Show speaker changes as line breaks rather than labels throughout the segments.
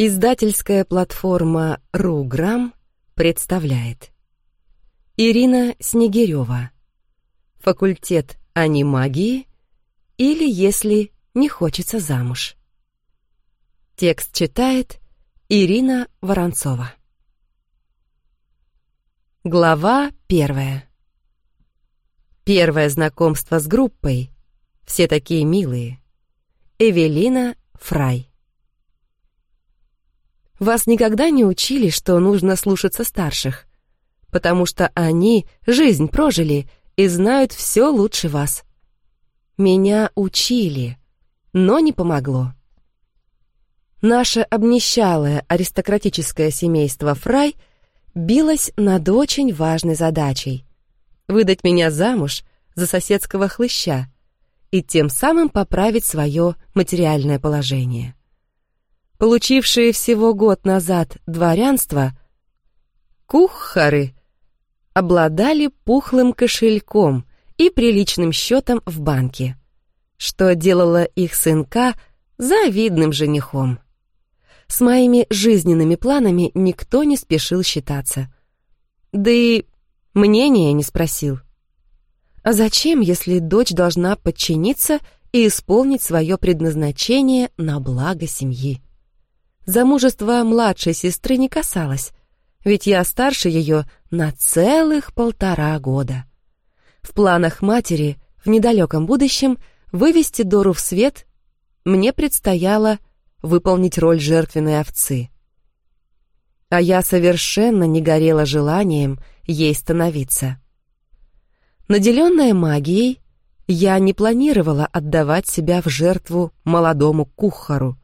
Издательская платформа «Руграм» представляет Ирина Снегирева Факультет анимагии или если не хочется замуж. Текст читает Ирина Воронцова. Глава первая. Первое знакомство с группой. Все такие милые. Эвелина Фрай. Вас никогда не учили, что нужно слушаться старших, потому что они жизнь прожили и знают все лучше вас. Меня учили, но не помогло. Наше обнищалое аристократическое семейство Фрай билось над очень важной задачей — выдать меня замуж за соседского хлыща и тем самым поправить свое материальное положение получившие всего год назад дворянство, куххары обладали пухлым кошельком и приличным счетом в банке, что делало их сынка завидным женихом. С моими жизненными планами никто не спешил считаться. Да и мнения не спросил. А зачем, если дочь должна подчиниться и исполнить свое предназначение на благо семьи? Замужество младшей сестры не касалось, ведь я старше ее на целых полтора года. В планах матери в недалеком будущем вывести Дору в свет мне предстояло выполнить роль жертвенной овцы. А я совершенно не горела желанием ей становиться. Наделенная магией, я не планировала отдавать себя в жертву молодому кухару,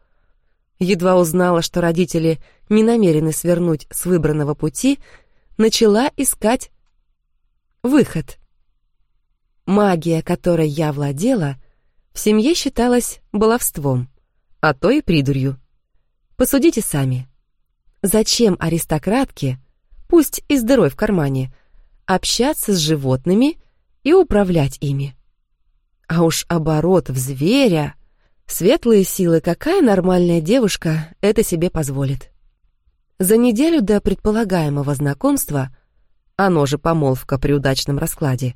едва узнала, что родители не намерены свернуть с выбранного пути, начала искать выход. Магия, которой я владела, в семье считалась баловством, а то и придурью. Посудите сами. Зачем аристократке, пусть и с дырой в кармане, общаться с животными и управлять ими? А уж оборот в зверя — Светлые силы, какая нормальная девушка это себе позволит? За неделю до предполагаемого знакомства, оно же помолвка при удачном раскладе,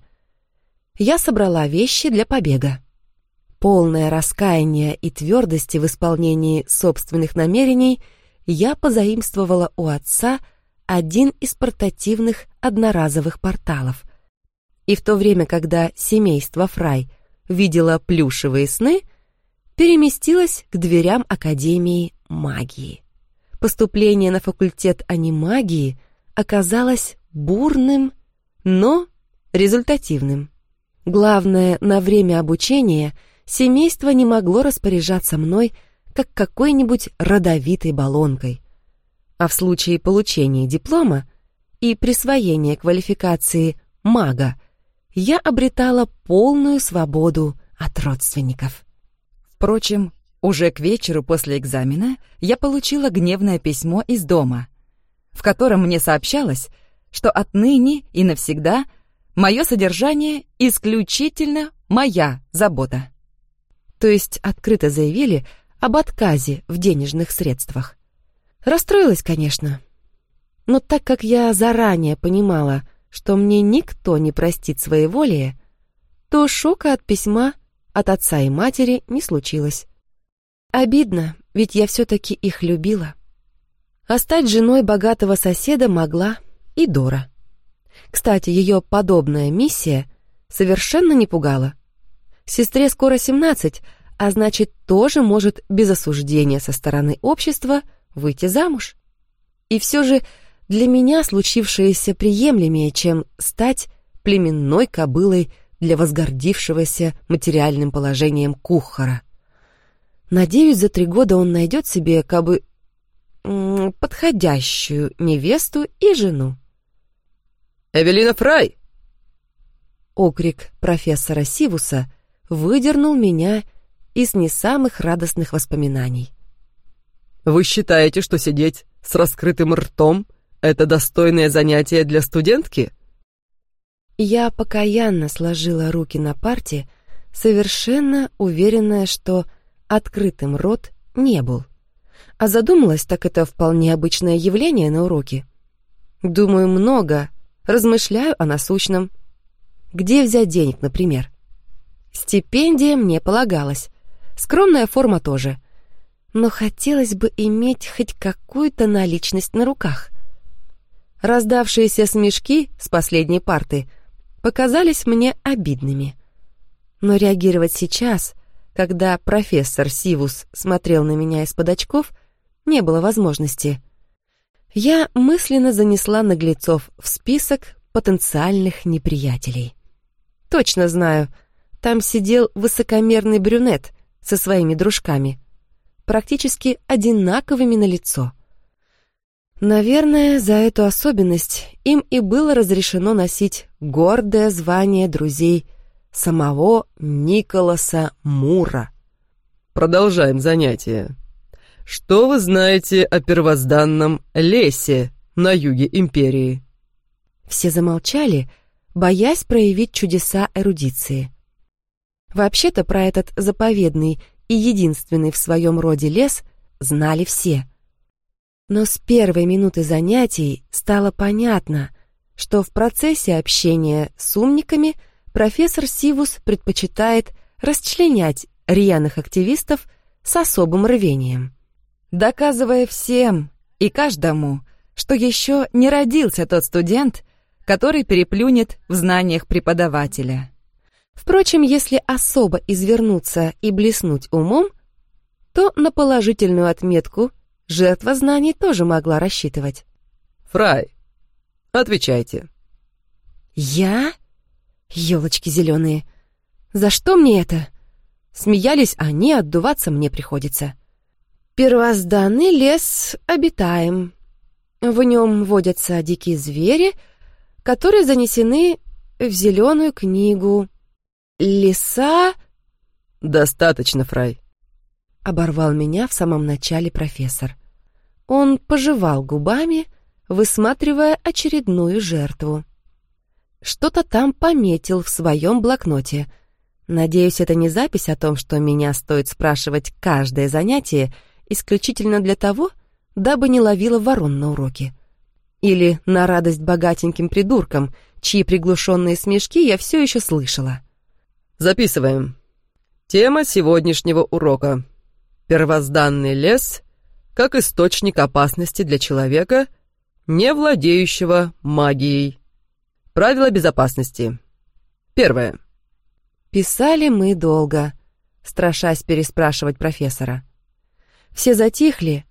я собрала вещи для побега. Полное раскаяние и твердости в исполнении собственных намерений я позаимствовала у отца один из портативных одноразовых порталов. И в то время, когда семейство Фрай видело плюшевые сны — переместилась к дверям Академии магии. Поступление на факультет анимагии оказалось бурным, но результативным. Главное, на время обучения семейство не могло распоряжаться мной как какой-нибудь родовитой баллонкой. А в случае получения диплома и присвоения квалификации мага я обретала полную свободу от родственников.
Впрочем, уже к вечеру после экзамена я получила гневное письмо из дома, в котором мне сообщалось, что отныне и навсегда мое содержание исключительно моя забота.
То есть открыто заявили об отказе в денежных средствах. Расстроилась, конечно. Но так как я заранее понимала, что мне никто не простит своеволие, то шока от письма от отца и матери не случилось. Обидно, ведь я все-таки их любила. А стать женой богатого соседа могла и Дора. Кстати, ее подобная миссия совершенно не пугала. Сестре скоро 17, а значит, тоже может без осуждения со стороны общества выйти замуж. И все же для меня случившееся приемлемее, чем стать племенной кобылой для возгордившегося материальным положением кухара. Надеюсь, за три года он найдет себе кабы подходящую невесту и жену.
«Эвелина Фрай!»
Окрик профессора Сивуса выдернул меня из не самых радостных воспоминаний.
«Вы считаете, что сидеть с раскрытым ртом — это достойное занятие для студентки?»
Я покаянно сложила руки на парте, совершенно уверенная, что открытым рот не был. А задумалась, так это вполне обычное явление на уроке. Думаю много, размышляю о насущном. Где взять денег, например? Стипендия мне полагалась. Скромная форма тоже. Но хотелось бы иметь хоть какую-то наличность на руках. Раздавшиеся смешки с последней парты показались мне обидными. Но реагировать сейчас, когда профессор Сивус смотрел на меня из-под очков, не было возможности. Я мысленно занесла наглецов в список потенциальных неприятелей. Точно знаю, там сидел высокомерный брюнет со своими дружками, практически одинаковыми на лицо. Наверное, за эту особенность им и было разрешено носить гордое звание друзей самого Николаса Мура.
Продолжаем занятие. Что вы знаете о первозданном лесе на юге империи?
Все замолчали, боясь проявить чудеса эрудиции. Вообще-то про этот заповедный и единственный в своем роде лес знали все. Но с первой минуты занятий стало понятно, что в процессе общения с умниками профессор Сивус предпочитает расчленять рьяных активистов с особым рвением.
Доказывая всем и каждому, что еще не родился тот студент, который переплюнет в знаниях преподавателя.
Впрочем, если особо извернуться и блеснуть умом, то на положительную отметку жертва знаний тоже могла рассчитывать.
Фрай, отвечайте.
Я? Елочки зеленые. За что мне это? Смеялись они, отдуваться мне приходится. Первозданный лес обитаем. В нем водятся дикие звери, которые занесены в зеленую книгу леса...»
«Достаточно, Фрай», —
оборвал меня в самом начале профессор. Он пожевал губами, высматривая очередную жертву. Что-то там пометил в своем блокноте. Надеюсь, это не запись о том, что меня стоит спрашивать каждое занятие исключительно для того, дабы не ловила ворон на уроке. Или на радость богатеньким придуркам, чьи приглушенные смешки я все еще слышала.
Записываем. Тема сегодняшнего урока. Первозданный лес как источник опасности для человека, не владеющего магией. Правила безопасности. Первое.
Писали мы долго, страшась переспрашивать профессора. Все затихли,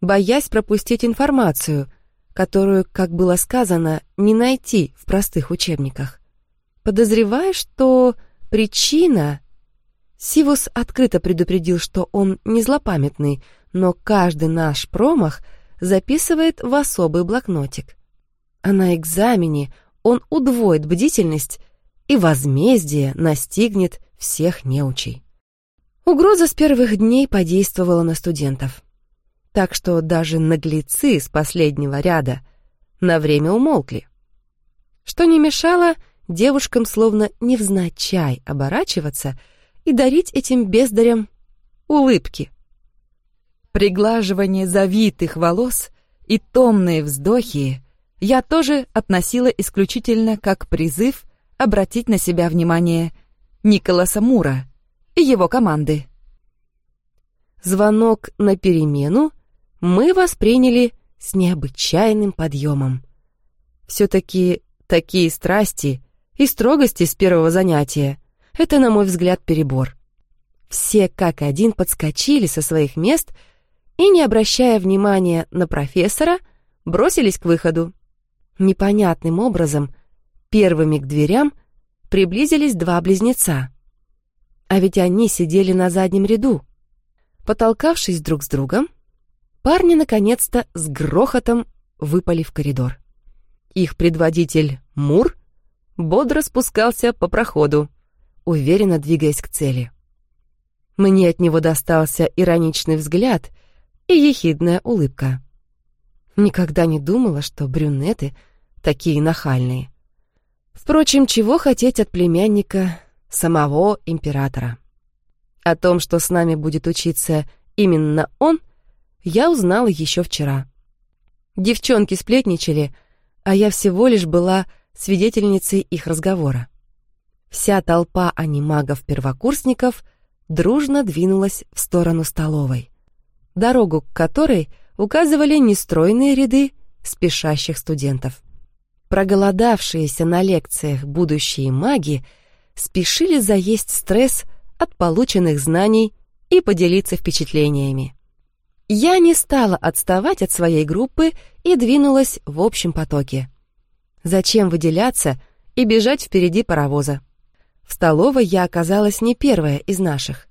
боясь пропустить информацию, которую, как было сказано, не найти в простых учебниках. Подозреваю, что Причина... Сивус открыто предупредил, что он не злопамятный, но каждый наш промах записывает в особый блокнотик. А на экзамене он удвоит бдительность, и возмездие настигнет всех неучей. Угроза с первых дней подействовала на студентов. Так что даже наглецы с последнего ряда на время умолкли. Что не мешало девушкам словно невзначай оборачиваться и дарить этим бездарям улыбки.
Приглаживание завитых волос и томные вздохи я тоже относила исключительно как призыв обратить на себя внимание Николаса Мура и его команды.
Звонок на перемену мы восприняли с необычайным подъемом. Все-таки такие страсти и строгости с первого занятия. Это, на мой взгляд, перебор. Все как один подскочили со своих мест и, не обращая внимания на профессора, бросились к выходу. Непонятным образом первыми к дверям приблизились два близнеца. А ведь они сидели на заднем ряду. Потолкавшись друг с другом, парни наконец-то с грохотом выпали в коридор. Их предводитель Мур бодро спускался по проходу, уверенно двигаясь к цели. Мне от него достался ироничный взгляд и ехидная улыбка. Никогда не думала, что брюнеты такие нахальные. Впрочем, чего хотеть от племянника самого императора? О том, что с нами будет учиться именно он, я узнала еще вчера. Девчонки сплетничали, а я всего лишь была свидетельницей их разговора. Вся толпа анимагов-первокурсников дружно двинулась в сторону столовой, дорогу к которой указывали нестройные ряды спешащих студентов. Проголодавшиеся на лекциях будущие маги спешили заесть стресс от полученных знаний и поделиться впечатлениями. Я не стала отставать от своей группы и двинулась в общем потоке. Зачем выделяться и бежать впереди паровоза? В столовой я оказалась не первая из наших.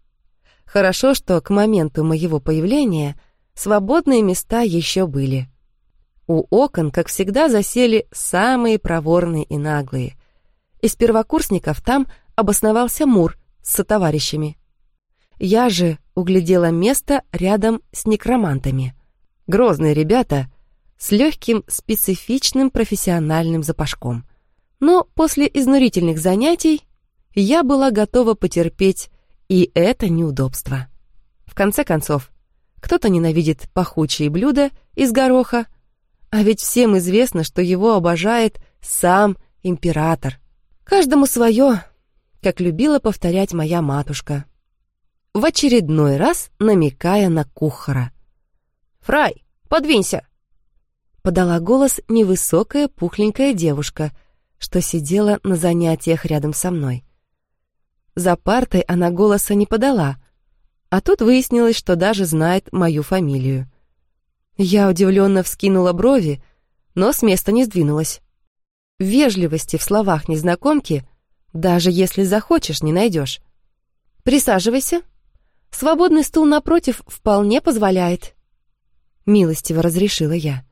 Хорошо, что к моменту моего появления свободные места еще были. У окон, как всегда, засели самые проворные и наглые. Из первокурсников там обосновался Мур с сотоварищами. Я же углядела место рядом с некромантами. Грозные ребята с легким специфичным профессиональным запашком. Но после изнурительных занятий я была готова потерпеть и это неудобство. В конце концов, кто-то ненавидит пахучие блюда из гороха, а ведь всем известно, что его обожает сам император. Каждому свое, как любила повторять моя матушка. В очередной раз намекая на кухара. «Фрай, подвинься!» Подала голос невысокая пухленькая девушка, что сидела на занятиях рядом со мной. За партой она голоса не подала, а тут выяснилось, что даже знает мою фамилию. Я удивленно вскинула брови, но с места не сдвинулась. Вежливости в словах незнакомки, даже если захочешь, не найдешь. «Присаживайся. Свободный стул напротив вполне позволяет», — милостиво разрешила я.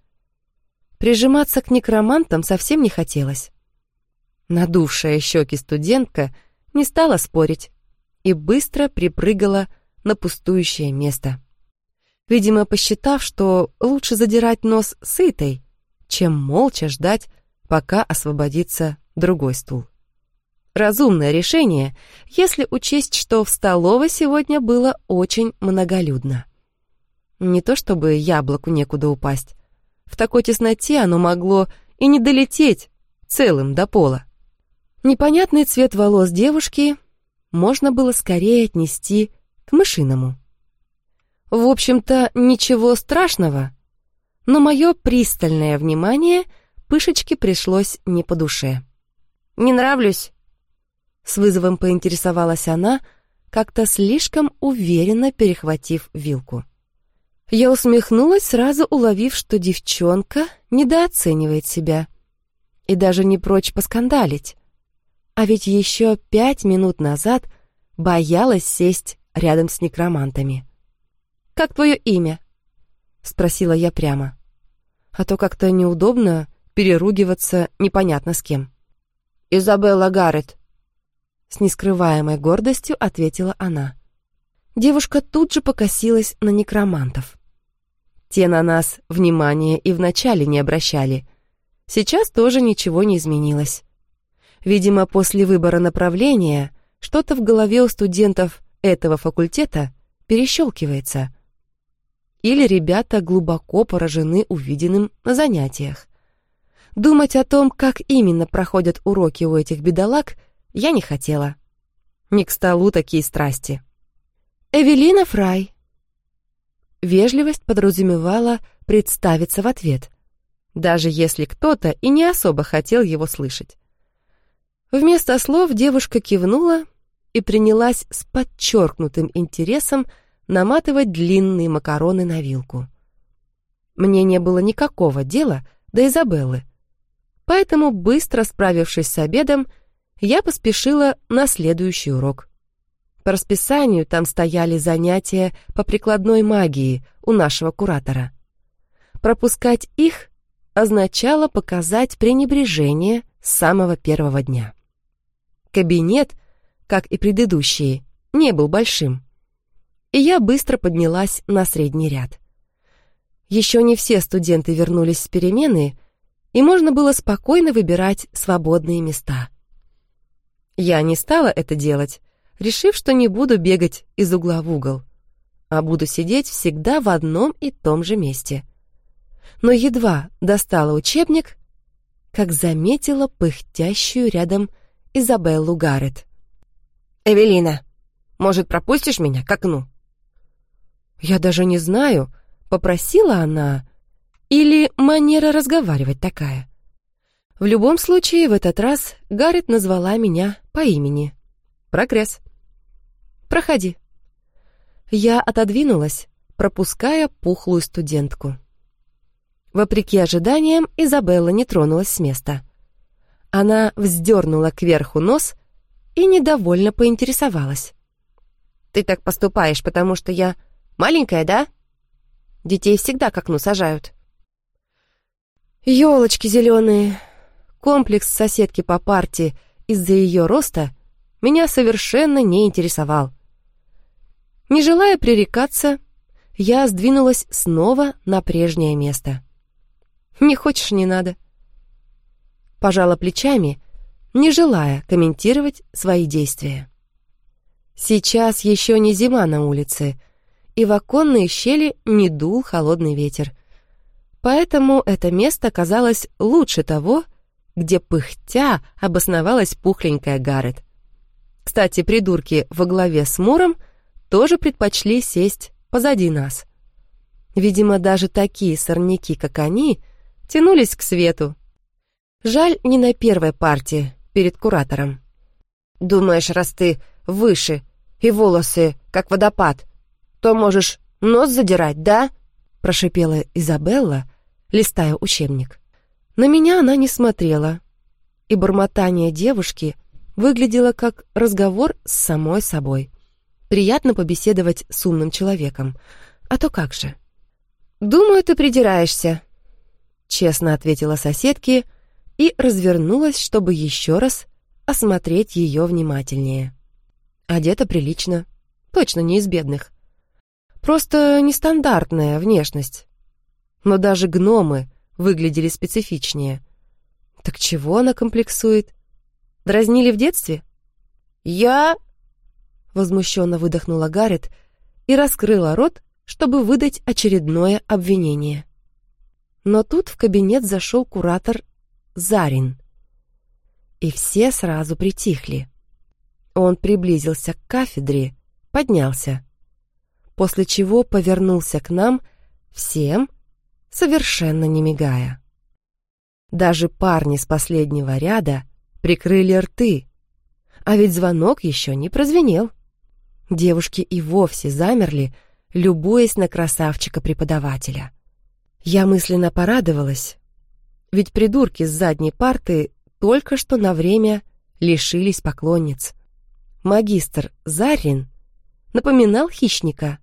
Прижиматься к некромантам совсем не хотелось. Надувшая щеки студентка — не стала спорить и быстро припрыгала на пустующее место. Видимо, посчитав, что лучше задирать нос сытой, чем молча ждать, пока освободится другой стул. Разумное решение, если учесть, что в столовой сегодня было очень многолюдно. Не то чтобы яблоку некуда упасть. В такой тесноте оно могло и не долететь целым до пола. Непонятный цвет волос девушки можно было скорее отнести к мышиному. В общем-то, ничего страшного, но мое пристальное внимание пышечке пришлось не по душе. «Не нравлюсь?» С вызовом поинтересовалась она, как-то слишком уверенно перехватив вилку. Я усмехнулась, сразу уловив, что девчонка недооценивает себя и даже не прочь поскандалить. А ведь еще пять минут назад боялась сесть рядом с некромантами. «Как твое имя?» — спросила я прямо. А то как-то неудобно переругиваться непонятно с кем. «Изабелла Гаррет», — с нескрываемой гордостью ответила она. Девушка тут же покосилась на некромантов. Те на нас внимания и вначале не обращали. Сейчас тоже ничего не изменилось. Видимо, после выбора направления что-то в голове у студентов этого факультета перещелкивается. Или ребята глубоко поражены увиденным на занятиях. Думать о том, как именно проходят уроки у этих бедолаг, я не хотела. Не к столу такие страсти. «Эвелина Фрай». Вежливость подразумевала представиться в ответ, даже если кто-то и не особо хотел его слышать. Вместо слов девушка кивнула и принялась с подчеркнутым интересом наматывать длинные макароны на вилку. Мне не было никакого дела до Изабеллы, поэтому, быстро справившись с обедом, я поспешила на следующий урок. По расписанию там стояли занятия по прикладной магии у нашего куратора. Пропускать их означало показать пренебрежение с самого первого дня. Кабинет, как и предыдущие, не был большим. И я быстро поднялась на средний ряд. Еще не все студенты вернулись с перемены, и можно было спокойно выбирать свободные места. Я не стала это делать, решив, что не буду бегать из угла в угол. а буду сидеть всегда в одном и том же месте. Но едва достала учебник, как заметила пыхтящую рядом Изабеллу Гаррет. «Эвелина, может, пропустишь меня к окну?» Я даже не знаю, попросила она или манера разговаривать такая. В любом случае, в этот раз Гаррет назвала меня по имени. Прогресс. «Проходи». Я отодвинулась, пропуская пухлую студентку. Вопреки ожиданиям, Изабелла не тронулась с места. Она вздернула кверху нос и недовольно поинтересовалась. «Ты так поступаешь, потому что я маленькая, да? Детей всегда к окну сажают». Ёлочки зеленые. Комплекс соседки по парте из-за ее роста меня совершенно не интересовал. Не желая пререкаться, я сдвинулась снова на прежнее место. Не хочешь — не надо. Пожала плечами, не желая комментировать свои действия. Сейчас еще не зима на улице, и в оконные щели не дул холодный ветер. Поэтому это место казалось лучше того, где пыхтя обосновалась пухленькая Гаррет. Кстати, придурки во главе с Муром тоже предпочли сесть позади нас. Видимо, даже такие сорняки, как они, тянулись к свету. Жаль, не на первой партии, перед куратором. «Думаешь, раз ты выше и волосы, как водопад, то можешь нос задирать, да?» прошипела Изабелла, листая учебник. На меня она не смотрела, и бормотание девушки выглядело как разговор с самой собой. Приятно побеседовать с умным человеком. А то как же? «Думаю, ты придираешься», — честно ответила соседке и развернулась, чтобы еще раз осмотреть ее внимательнее. Одета прилично, точно не из бедных. Просто нестандартная внешность. Но даже гномы выглядели специфичнее. Так чего она комплексует? Дразнили в детстве? Я... Возмущенно выдохнула Гаррет и раскрыла рот, чтобы выдать очередное обвинение. Но тут в кабинет зашел куратор Зарин. И все сразу притихли. Он приблизился к кафедре, поднялся, после чего повернулся к нам всем, совершенно не мигая. Даже парни с последнего ряда прикрыли рты, а ведь звонок еще не прозвенел. Девушки и вовсе замерли, любуясь на красавчика-преподавателя. Я мысленно порадовалась, ведь придурки с задней парты только что на время лишились поклонниц. Магистр Зарин напоминал хищника,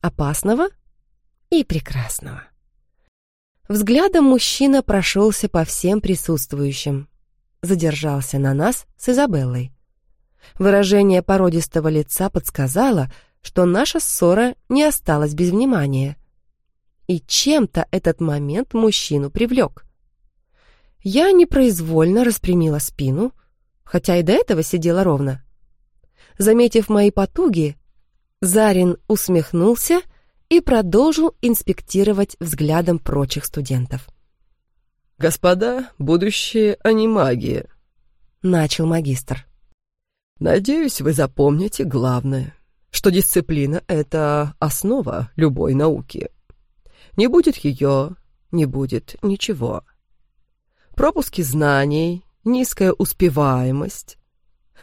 опасного и прекрасного. Взглядом мужчина прошелся по всем присутствующим, задержался на нас с Изабеллой. Выражение породистого лица подсказало, что наша ссора не осталась без внимания — и чем-то этот момент мужчину привлек. Я непроизвольно распрямила спину, хотя и до этого сидела ровно. Заметив мои потуги, Зарин усмехнулся и продолжил инспектировать взглядом прочих студентов.
«Господа, будущие анимаги», — начал магистр. «Надеюсь, вы запомните главное, что дисциплина — это основа любой науки. Не будет ее, не будет ничего. Пропуски знаний, низкая успеваемость.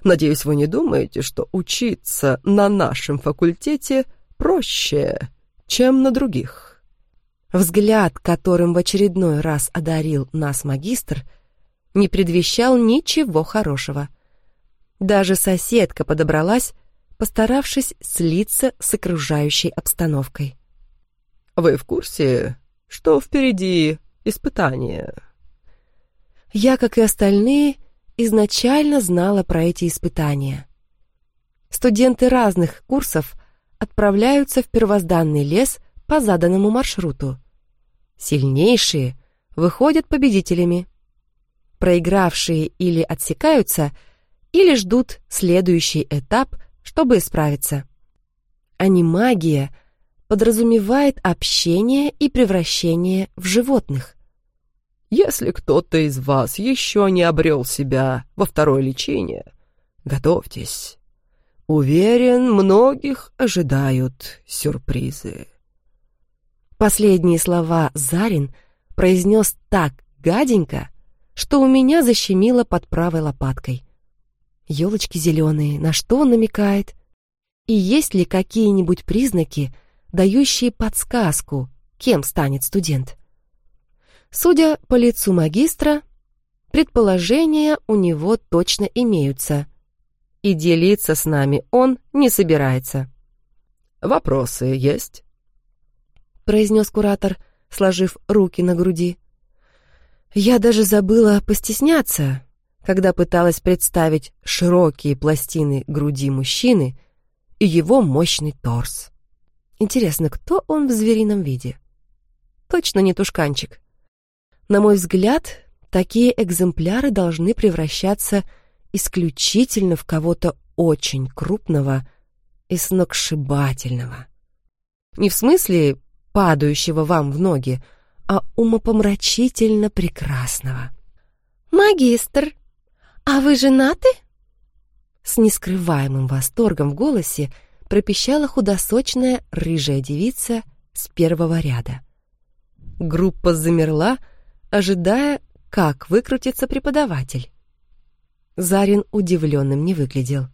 Надеюсь, вы не думаете, что учиться на нашем факультете проще, чем на других.
Взгляд, которым в очередной раз одарил нас магистр, не предвещал ничего хорошего. Даже соседка подобралась, постаравшись слиться с окружающей обстановкой.
Вы в курсе, что впереди испытания?»
Я, как и остальные, изначально знала про эти испытания. Студенты разных курсов отправляются в первозданный лес по заданному маршруту. Сильнейшие выходят победителями. Проигравшие или отсекаются, или ждут следующий этап, чтобы исправиться. Анимагия — подразумевает общение и превращение в животных.
Если кто-то из вас еще не обрел себя во второе лечение, готовьтесь. Уверен, многих ожидают сюрпризы.
Последние слова Зарин произнес так гаденько, что у меня защемило под правой лопаткой. Елочки зеленые, на что он намекает? И есть ли какие-нибудь признаки, дающие подсказку, кем станет студент? Судя по лицу магистра, предположения у него точно имеются. И делиться с нами он не собирается.
«Вопросы есть?»
— произнес куратор, сложив руки на груди. Я даже забыла постесняться, когда пыталась представить широкие пластины груди мужчины и его мощный торс. Интересно, кто он в зверином виде? Точно не тушканчик. На мой взгляд, такие экземпляры должны превращаться исключительно в кого-то очень крупного и сногсшибательного. Не в смысле падающего вам в ноги, а умопомрачительно прекрасного.
«Магистр, а вы женаты?»
С нескрываемым восторгом в голосе пропищала худосочная рыжая девица с первого ряда. Группа замерла, ожидая, как выкрутится преподаватель. Зарин удивленным не выглядел.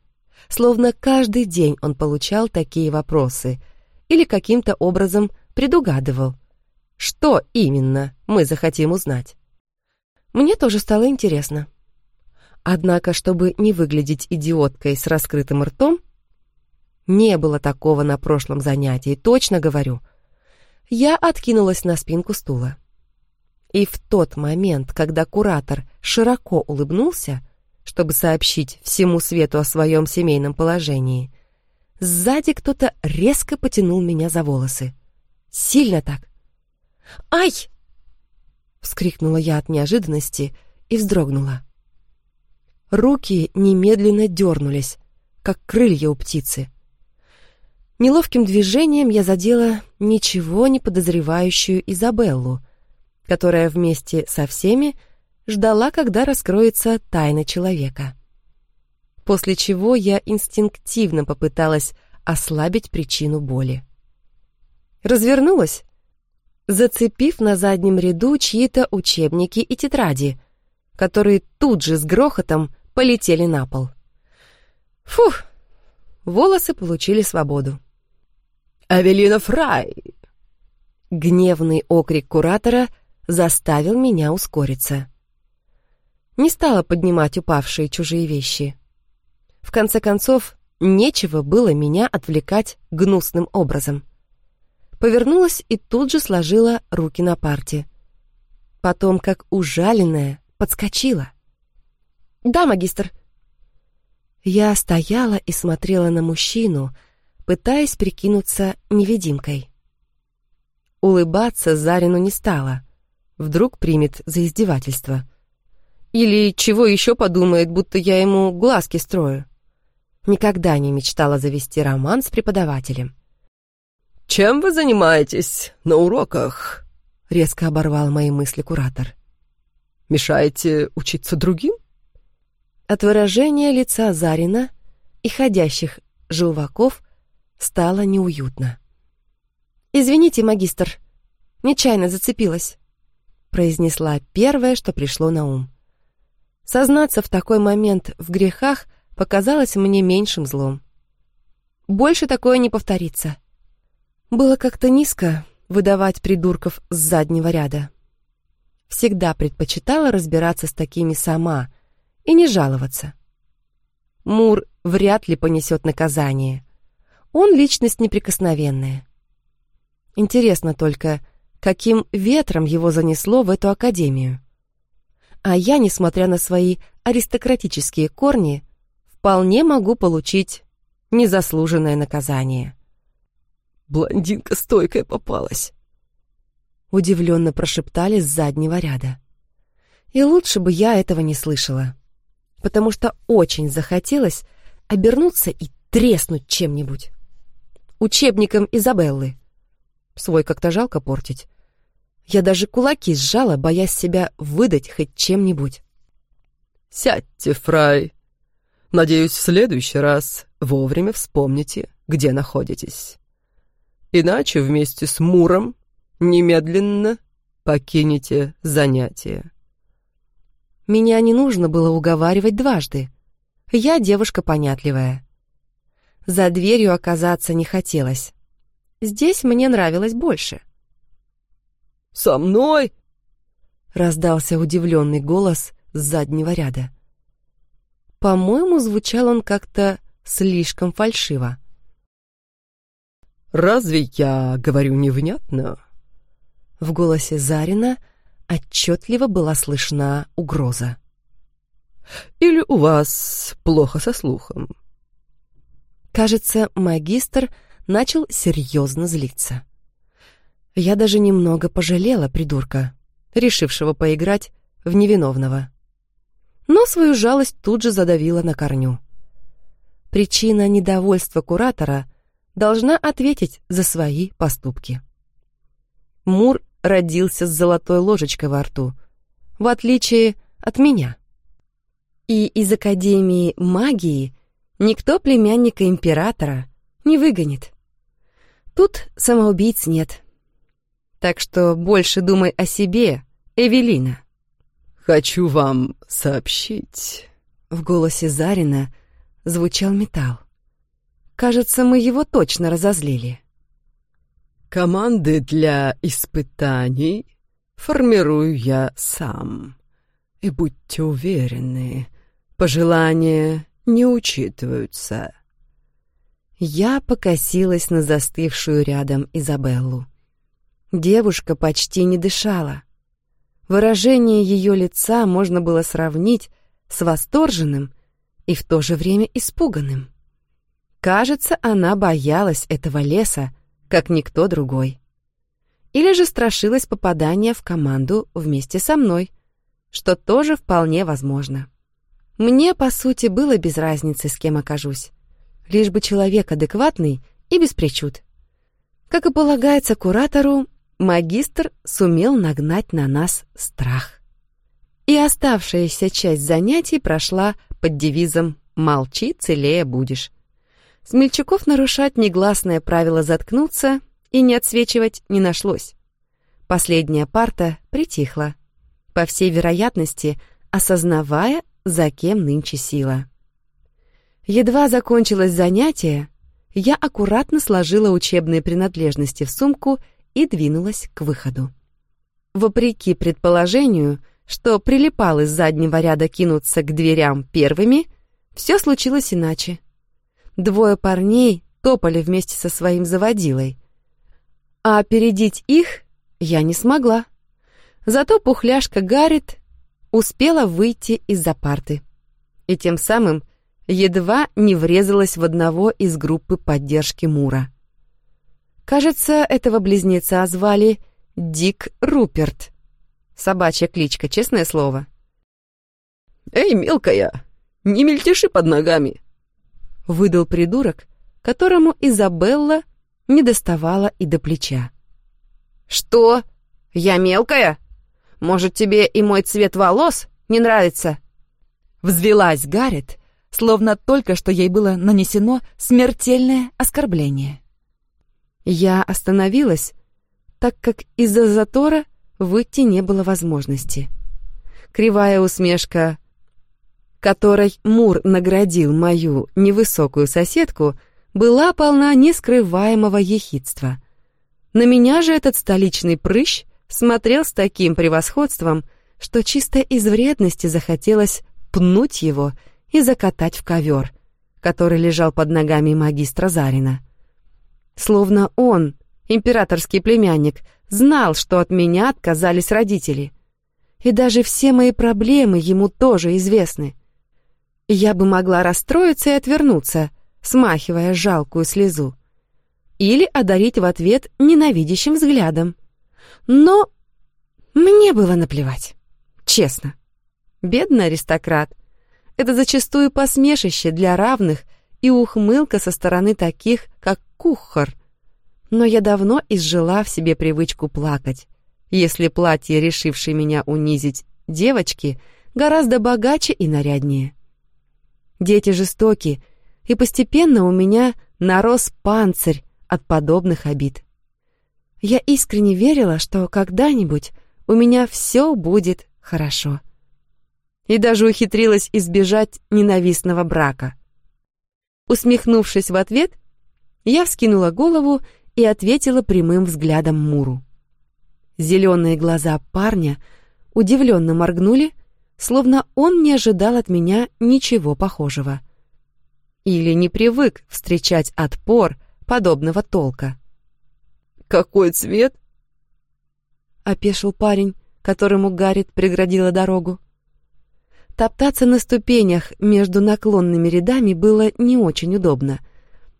Словно каждый день он получал такие вопросы или каким-то образом предугадывал, что именно мы захотим узнать. Мне тоже стало интересно. Однако, чтобы не выглядеть идиоткой с раскрытым ртом, не было такого на прошлом занятии, точно говорю. Я откинулась на спинку стула. И в тот момент, когда куратор широко улыбнулся, чтобы сообщить всему свету о своем семейном положении, сзади кто-то резко потянул меня за волосы. Сильно так. «Ай!» — вскрикнула я от неожиданности и вздрогнула. Руки немедленно дернулись, как крылья у птицы. Неловким движением я задела ничего не подозревающую Изабеллу — которая вместе со всеми ждала, когда раскроется тайна человека. После чего я инстинктивно попыталась ослабить причину боли. Развернулась, зацепив на заднем ряду чьи-то учебники и тетради, которые тут же с грохотом полетели на пол. Фух! Волосы получили свободу.
«Авелина Фрай!»
Гневный окрик куратора — заставил меня ускориться. Не стала поднимать упавшие чужие вещи. В конце концов, нечего было меня отвлекать гнусным образом. Повернулась и тут же сложила руки на парте. Потом, как ужаленная, подскочила. «Да, магистр». Я стояла и смотрела на мужчину, пытаясь прикинуться невидимкой. Улыбаться Зарину не стала — Вдруг примет за издевательство. Или чего еще подумает, будто я ему глазки строю. Никогда не мечтала завести роман с преподавателем.
«Чем вы занимаетесь на уроках?»
— резко оборвал мои мысли куратор.
«Мешаете учиться другим?»
От выражения лица Зарина и ходящих желваков стало неуютно. «Извините, магистр, нечаянно зацепилась» произнесла первое, что пришло на ум. Сознаться в такой момент в грехах показалось мне меньшим злом. Больше такое не повторится. Было как-то низко выдавать придурков с заднего ряда. Всегда предпочитала разбираться с такими сама и не жаловаться. Мур вряд ли понесет наказание. Он личность неприкосновенная. Интересно только, каким ветром его занесло в эту академию. А я, несмотря на свои аристократические корни, вполне могу получить незаслуженное наказание.
«Блондинка стойкая попалась», —
удивленно прошептали с заднего ряда. И лучше бы я этого не слышала, потому что очень захотелось обернуться и треснуть чем-нибудь. Учебником Изабеллы, Свой как-то жалко портить. Я даже кулаки сжала, боясь себя выдать хоть чем-нибудь.
«Сядьте, Фрай. Надеюсь, в следующий раз вовремя вспомните, где находитесь. Иначе вместе с Муром немедленно покинете занятие».
Меня не нужно было уговаривать дважды. Я девушка понятливая. За дверью оказаться не хотелось. Здесь мне нравилось больше.
«Со мной?»
— раздался удивленный голос с заднего ряда. По-моему, звучал он как-то слишком фальшиво.
«Разве я говорю невнятно?»
В голосе Зарина отчетливо была слышна угроза.
«Или у вас плохо со слухом?»
Кажется, магистр начал серьезно злиться. Я даже немного пожалела придурка, решившего поиграть в невиновного. Но свою жалость тут же задавила на корню. Причина недовольства куратора должна ответить за свои поступки. Мур родился с золотой ложечкой во рту, в отличие от меня. И из Академии магии Никто племянника императора не выгонит. Тут самоубийц нет. Так что больше думай о себе, Эвелина.
«Хочу вам сообщить...»
В голосе Зарина звучал металл. Кажется, мы его точно разозлили.
«Команды для испытаний формирую я сам. И будьте уверены, пожелания не учитываются.
Я покосилась на застывшую рядом Изабеллу. Девушка почти не дышала. Выражение ее лица можно было сравнить с восторженным и в то же время испуганным. Кажется, она боялась этого леса, как никто другой. Или же страшилась попадания в команду вместе со мной, что тоже вполне возможно. Мне, по сути, было без разницы, с кем окажусь. Лишь бы человек адекватный и без причуд. Как и полагается куратору, магистр сумел нагнать на нас страх. И оставшаяся часть занятий прошла под девизом «Молчи, целее будешь». Смельчаков нарушать негласное правило заткнуться и не отсвечивать не нашлось. Последняя парта притихла. По всей вероятности, осознавая за кем нынче сила. Едва закончилось занятие, я аккуратно сложила учебные принадлежности в сумку и двинулась к выходу. Вопреки предположению, что прилипал из заднего ряда кинуться к дверям первыми, все случилось иначе. Двое парней топали вместе со своим заводилой, а опередить их я не смогла. Зато пухляшка Гаррит успела выйти из-за парты. И тем самым едва не врезалась в одного из группы поддержки Мура. Кажется, этого близнеца звали Дик Руперт. Собачья кличка, честное слово.
«Эй, мелкая, не мельтеши под ногами!»
Выдал придурок, которому Изабелла не доставала и до плеча.
«Что? Я мелкая?» Может, тебе и мой цвет волос не нравится?»
Взвелась Гаррет, словно только что ей было нанесено смертельное оскорбление. Я остановилась, так как из-за затора выйти не было возможности. Кривая усмешка, которой Мур наградил мою невысокую соседку, была полна нескрываемого ехидства. На меня же этот столичный прыщ смотрел с таким превосходством, что чисто из вредности захотелось пнуть его и закатать в ковер, который лежал под ногами магистра Зарина. Словно он, императорский племянник, знал, что от меня отказались родители. И даже все мои проблемы ему тоже известны. Я бы могла расстроиться и отвернуться, смахивая жалкую слезу. Или одарить в ответ ненавидящим взглядом. Но мне было наплевать. Честно. Бедный аристократ. Это зачастую посмешище для равных и ухмылка со стороны таких, как Кухар. Но я давно изжила в себе привычку плакать, если платье, решившее меня унизить, девочки, гораздо богаче и наряднее. Дети жестоки, и постепенно у меня нарос панцирь от подобных обид. Я искренне верила, что когда-нибудь у меня все будет хорошо. И даже ухитрилась избежать ненавистного брака. Усмехнувшись в ответ, я вскинула голову и ответила прямым взглядом Муру. Зеленые глаза парня удивленно моргнули, словно он не ожидал от меня ничего похожего. Или не привык встречать отпор подобного толка.
«Какой цвет?»
— опешил парень, которому Гаррит преградила дорогу. Топтаться на ступенях между наклонными рядами было не очень удобно,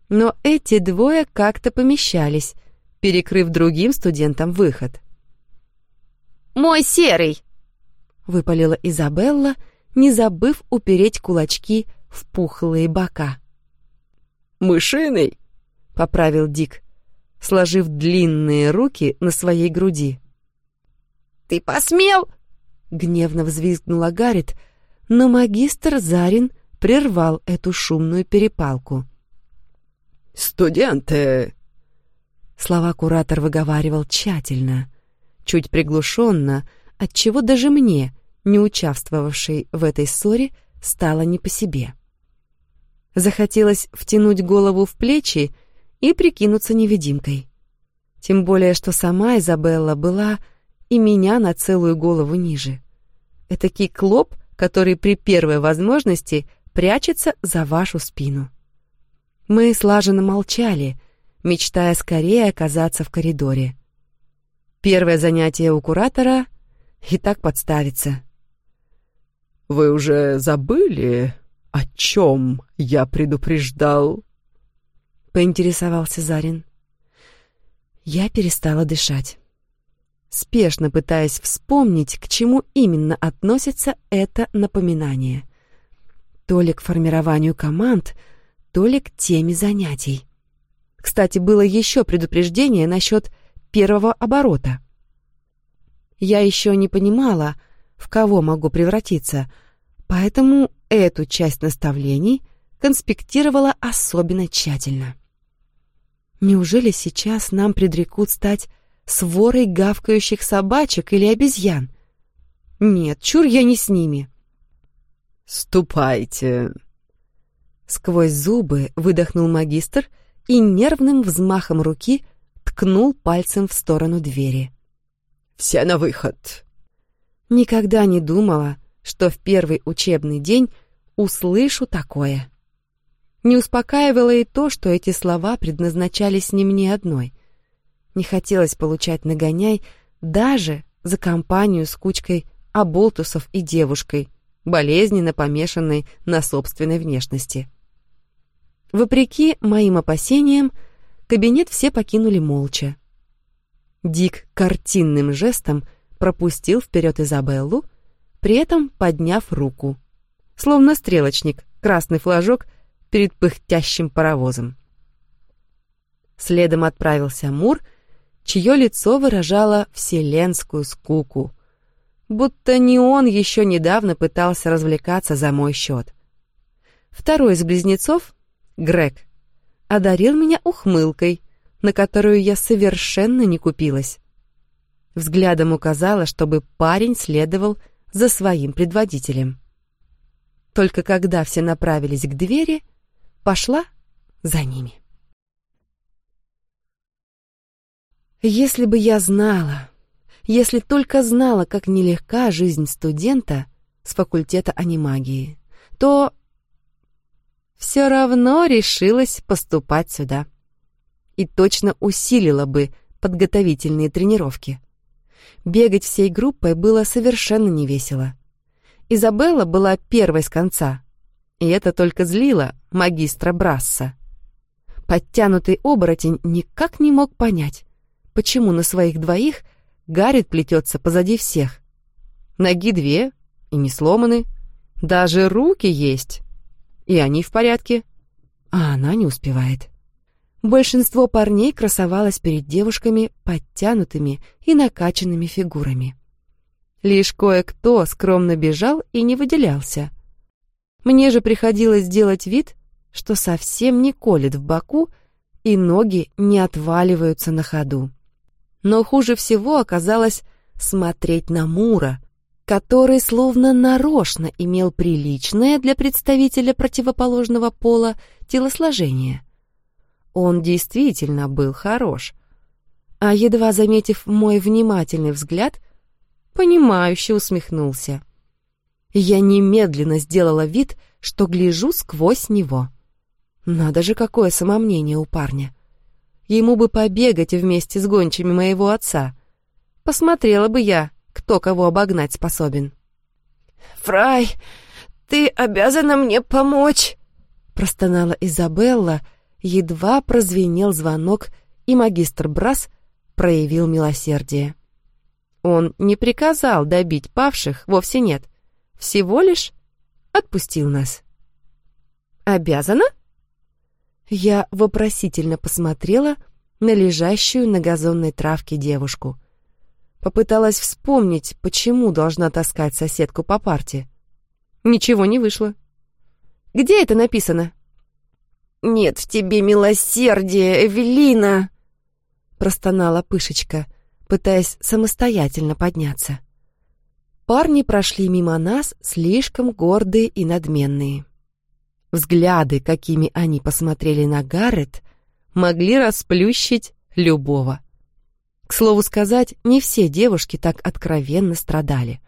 но эти двое как-то помещались, перекрыв другим студентам выход.
«Мой серый!»
— выпалила Изабелла, не забыв упереть кулачки в пухлые бока.
«Мышиный!»
— поправил Дик, сложив длинные руки на своей груди.
«Ты посмел?»
— гневно взвизгнула Гаррит, но магистр Зарин прервал эту шумную перепалку.
«Студенты!»
Слова куратор выговаривал тщательно чуть приглушенно, отчего даже мне, не участвовавшей в этой ссоре, стало не по себе. Захотелось втянуть голову в плечи и прикинуться невидимкой. Тем более, что сама Изабелла была и меня на целую голову ниже. Этакий клоп, который при первой возможности прячется за вашу спину. Мы слаженно молчали, мечтая скорее оказаться в коридоре. Первое занятие у куратора и так подставится.
«Вы уже забыли, о чем я предупреждал?»
— поинтересовался Зарин. Я перестала дышать, спешно пытаясь вспомнить, к чему именно относится это напоминание. То ли к формированию команд, то ли к теме занятий. Кстати, было еще предупреждение насчет первого оборота. Я еще не понимала, в кого могу превратиться, поэтому эту часть наставлений конспектировала особенно тщательно. Неужели сейчас нам предрекут стать сворой гавкающих собачек или обезьян? Нет, чур я не с ними.
«Ступайте!»
Сквозь зубы выдохнул магистр и нервным взмахом руки ткнул пальцем в сторону двери.
«Все на выход!»
Никогда не думала, что в первый учебный день услышу такое. Не успокаивало и то, что эти слова предназначались не мне одной. Не хотелось получать нагоняй даже за компанию с кучкой оболтусов и девушкой, болезненно помешанной на собственной внешности. Вопреки моим опасениям, Кабинет все покинули молча. Дик картинным жестом пропустил вперед Изабеллу, при этом подняв руку, словно стрелочник, красный флажок перед пыхтящим паровозом. Следом отправился Мур, чье лицо выражало вселенскую скуку, будто не он еще недавно пытался развлекаться за мой счет. Второй из близнецов, Грег, одарил меня ухмылкой, на которую я совершенно не купилась. Взглядом указала, чтобы парень следовал за своим предводителем. Только когда все направились к двери, пошла за ними. Если бы я знала, если только знала, как нелегка жизнь студента с факультета анимагии, то все равно решилась поступать сюда. И точно усилила бы подготовительные тренировки. Бегать всей группой было совершенно невесело. Изабелла была первой с конца, и это только злило магистра Брасса. Подтянутый оборотень никак не мог понять, почему на своих двоих Гаррит плетется позади всех. Ноги две и не сломаны, даже руки есть и они в порядке, а она не успевает. Большинство парней красовалось перед девушками подтянутыми и накачанными фигурами. Лишь кое-кто скромно бежал и не выделялся. Мне же приходилось делать вид, что совсем не колет в боку и ноги не отваливаются на ходу. Но хуже всего оказалось смотреть на Мура, который словно нарочно имел приличное для представителя противоположного пола телосложение. Он действительно был хорош. А едва заметив мой внимательный взгляд, понимающе усмехнулся. Я немедленно сделала вид, что гляжу сквозь него. Надо же, какое самомнение у парня. Ему бы побегать вместе с гончими моего отца. Посмотрела бы я, кто кого обогнать способен.
«Фрай, ты обязана мне помочь!»
Простонала Изабелла, едва прозвенел звонок, и магистр Брас проявил милосердие. Он не приказал добить павших, вовсе нет. Всего лишь отпустил нас. «Обязана?» Я вопросительно посмотрела на лежащую на газонной травке девушку. Попыталась вспомнить, почему должна таскать соседку по парте. Ничего не вышло. «Где это написано?»
«Нет в тебе милосердия, Эвелина!»
Простонала Пышечка, пытаясь самостоятельно подняться. Парни прошли мимо нас, слишком гордые и надменные. Взгляды, какими они посмотрели на Гаррет, могли расплющить любого. К слову сказать, не все девушки так откровенно страдали.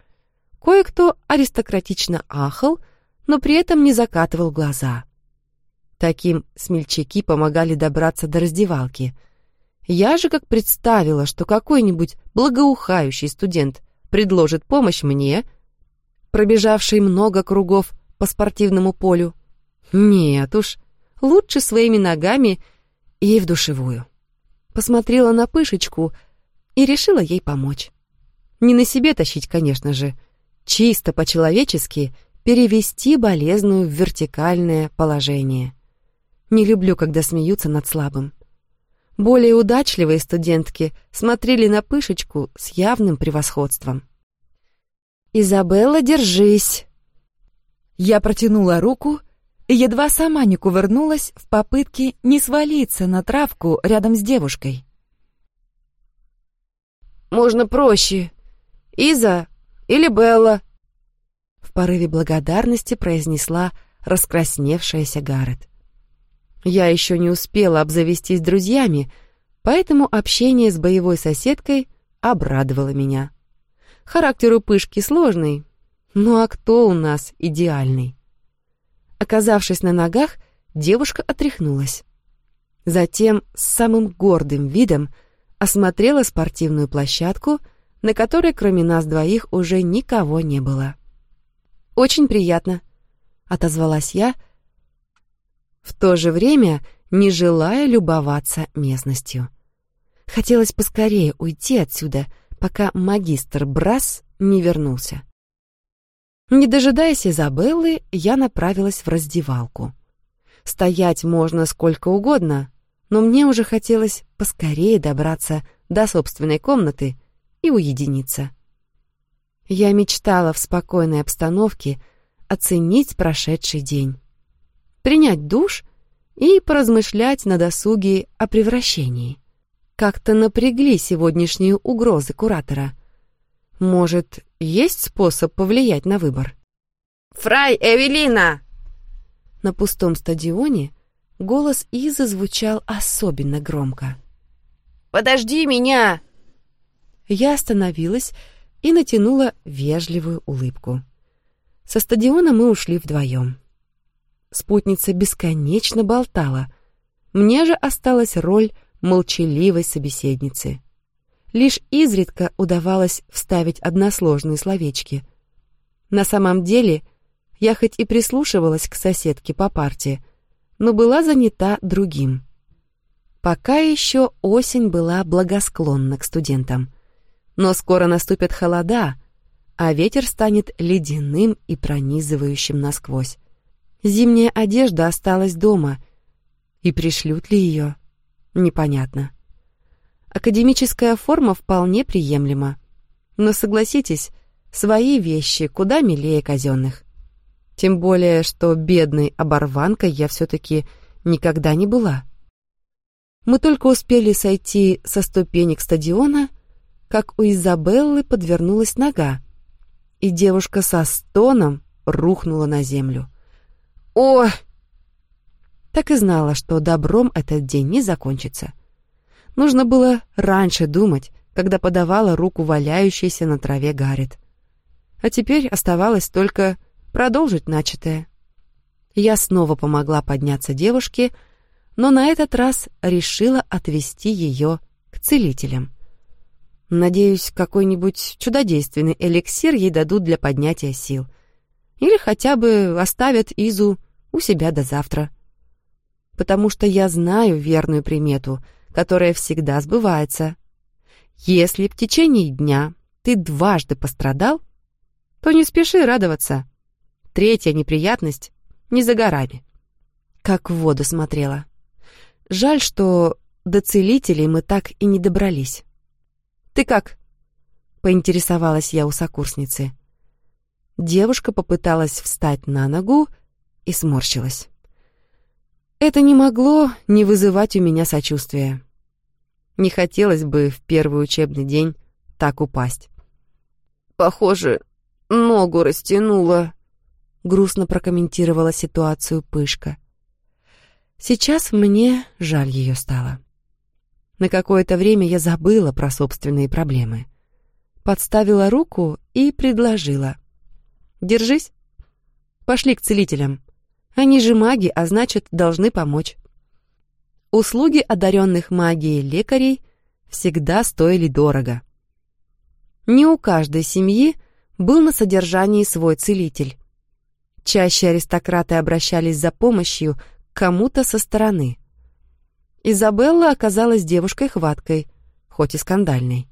Кое-кто аристократично ахал, но при этом не закатывал глаза. Таким смельчаки помогали добраться до раздевалки. Я же как представила, что какой-нибудь благоухающий студент предложит помощь мне, пробежавший много кругов по спортивному полю. Нет уж, лучше своими ногами и в душевую. Посмотрела на пышечку и решила ей помочь. Не на себе тащить, конечно же, чисто по-человечески перевести болезную в вертикальное положение. Не люблю, когда смеются над слабым. Более удачливые студентки смотрели на Пышечку с явным превосходством. «Изабелла, держись!» Я протянула руку и едва сама не кувырнулась в попытке не свалиться на травку рядом с девушкой.
«Можно проще. Иза или Белла?»
В порыве благодарности произнесла раскрасневшаяся Гаррет. Я еще не успела обзавестись друзьями, поэтому общение с боевой соседкой обрадовало меня. Характер у Пышки сложный, ну а кто у нас идеальный? Оказавшись на ногах, девушка отряхнулась. Затем с самым гордым видом осмотрела спортивную площадку, на которой кроме нас двоих уже никого не было. «Очень приятно», — отозвалась я, — в то же время не желая любоваться местностью. Хотелось поскорее уйти отсюда, пока магистр Брас не вернулся. Не дожидаясь Изабеллы, я направилась в раздевалку. Стоять можно сколько угодно, но мне уже хотелось поскорее добраться до собственной комнаты и уединиться. Я мечтала в спокойной обстановке оценить прошедший день принять душ и поразмышлять на досуге о превращении. Как-то напрягли сегодняшние угрозы куратора. Может, есть способ повлиять на выбор?
«Фрай Эвелина!»
На пустом стадионе голос Изы звучал особенно громко.
«Подожди меня!»
Я остановилась и натянула вежливую улыбку. Со стадиона мы ушли вдвоем. Спутница бесконечно болтала. Мне же осталась роль молчаливой собеседницы. Лишь изредка удавалось вставить односложные словечки. На самом деле, я хоть и прислушивалась к соседке по парте, но была занята другим. Пока еще осень была благосклонна к студентам. Но скоро наступят холода, а ветер станет ледяным и пронизывающим насквозь. Зимняя одежда осталась дома. И пришлют ли ее? Непонятно. Академическая форма вполне приемлема. Но согласитесь, свои вещи куда милее казенных. Тем более, что бедной оборванкой я все-таки никогда не была. Мы только успели сойти со ступенек стадиона, как у Изабеллы подвернулась нога, и девушка со стоном рухнула на землю. «О!» Так и знала, что добром этот день не закончится. Нужно было раньше думать, когда подавала руку валяющейся на траве Гаррет. А теперь оставалось только продолжить начатое. Я снова помогла подняться девушке, но на этот раз решила отвести ее к целителям. Надеюсь, какой-нибудь чудодейственный эликсир ей дадут для поднятия сил. Или хотя бы оставят Изу у себя до завтра. Потому что я знаю верную примету, которая всегда сбывается. Если в течение дня ты дважды пострадал, то не спеши радоваться. Третья неприятность не за горами. Как в воду смотрела. Жаль, что до целителей мы так и не добрались. «Ты как?» — поинтересовалась я у сокурсницы. Девушка попыталась встать на ногу и сморщилась. Это не могло не вызывать у меня сочувствия. Не хотелось бы в первый учебный день так упасть.
«Похоже, ногу растянула», — грустно прокомментировала ситуацию Пышка.
Сейчас мне жаль ее стало. На какое-то время я забыла про собственные проблемы. Подставила руку и предложила. «Держись. Пошли к целителям. Они же маги, а значит, должны помочь». Услуги одаренных магией лекарей всегда стоили дорого. Не у каждой семьи был на содержании свой целитель. Чаще аристократы обращались за помощью к кому-то со стороны. Изабелла оказалась девушкой хваткой, хоть и скандальной.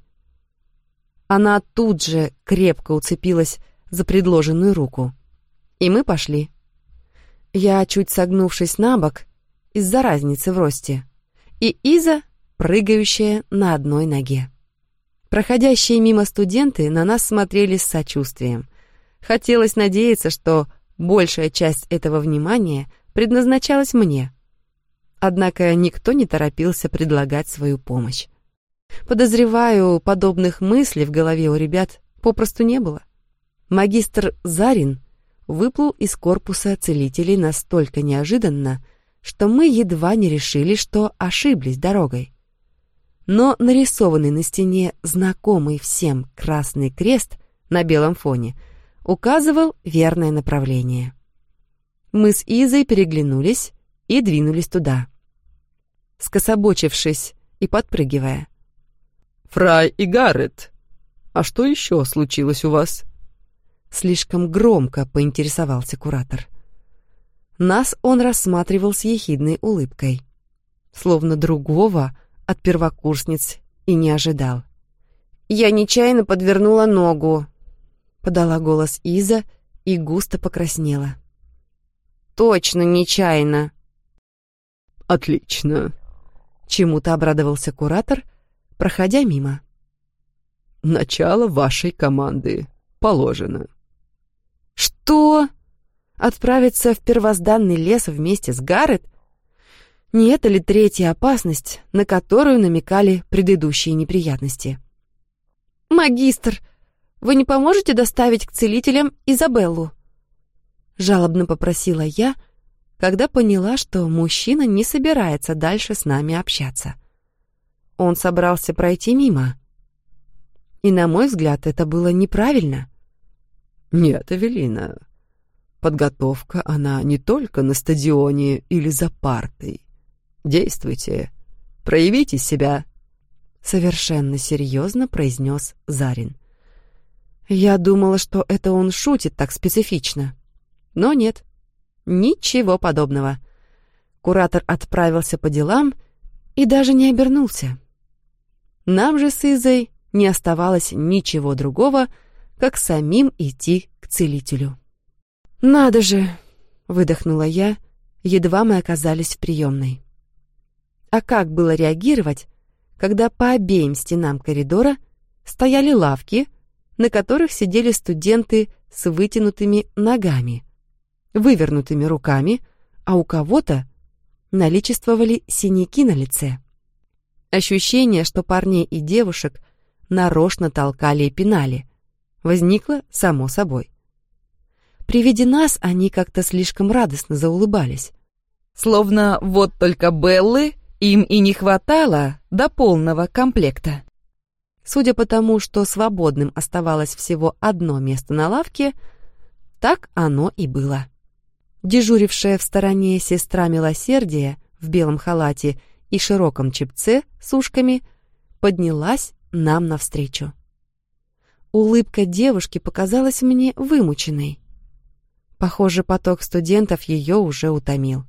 Она тут же крепко уцепилась за предложенную руку. И мы пошли. Я, чуть согнувшись на бок, из-за разницы в росте, и Иза, прыгающая на одной ноге. Проходящие мимо студенты на нас смотрели с сочувствием. Хотелось надеяться, что большая часть этого внимания предназначалась мне — Однако никто не торопился предлагать свою помощь. Подозреваю, подобных мыслей в голове у ребят попросту не было. Магистр Зарин выплыл из корпуса целителей настолько неожиданно, что мы едва не решили, что ошиблись дорогой. Но нарисованный на стене знакомый всем красный крест на белом фоне указывал верное направление. Мы с Изой переглянулись и двинулись туда. Скособочившись и подпрыгивая.
«Фрай и Гаррет, а что еще случилось у вас?»
Слишком громко поинтересовался куратор. Нас он рассматривал с ехидной улыбкой. Словно другого от первокурсниц и не ожидал.
«Я нечаянно подвернула ногу», —
подала голос Иза и густо покраснела.
«Точно нечаянно»,
«Отлично!»
Чему-то обрадовался куратор, проходя мимо.
«Начало вашей команды положено».
«Что? Отправиться в первозданный лес вместе с Гаррет? Не это ли третья опасность, на которую намекали предыдущие неприятности?» «Магистр, вы не поможете доставить к целителям Изабеллу?» Жалобно попросила я, — когда поняла, что мужчина не собирается дальше с нами общаться. Он собрался пройти мимо. И, на мой взгляд, это было неправильно.
«Нет, Эвелина, подготовка, она не только на стадионе или за партой. Действуйте, проявите себя», — совершенно серьезно произнес Зарин.
Я думала, что это он шутит так специфично. Но нет. Ничего подобного. Куратор отправился по делам и даже не обернулся. Нам же с Изой не оставалось ничего другого, как самим идти к целителю. «Надо же!» — выдохнула я, едва мы оказались в приемной. А как было реагировать, когда по обеим стенам коридора стояли лавки, на которых сидели студенты с вытянутыми ногами, вывернутыми руками, а у кого-то наличествовали синяки на лице. Ощущение, что парней и девушек нарочно толкали и пинали, возникло само собой. При виде нас они как-то слишком радостно заулыбались.
Словно вот только Беллы им и не хватало до полного комплекта.
Судя по тому, что свободным оставалось всего одно место на лавке, так оно и было. Дежурившая в стороне сестра милосердия в белом халате и широком чепце с ушками поднялась нам навстречу. Улыбка девушки показалась мне вымученной. Похоже, поток студентов ее уже утомил.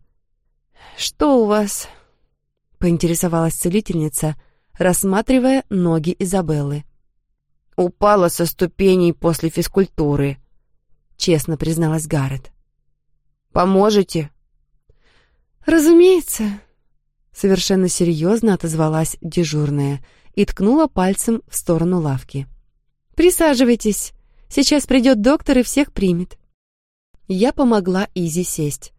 «Что у вас?» — поинтересовалась целительница, рассматривая ноги Изабеллы. «Упала со ступеней после физкультуры», — честно призналась Гаррет. «Поможете?» «Разумеется», — совершенно серьезно отозвалась дежурная и ткнула пальцем в сторону лавки. «Присаживайтесь, сейчас придет доктор и всех примет». Я помогла Изи сесть.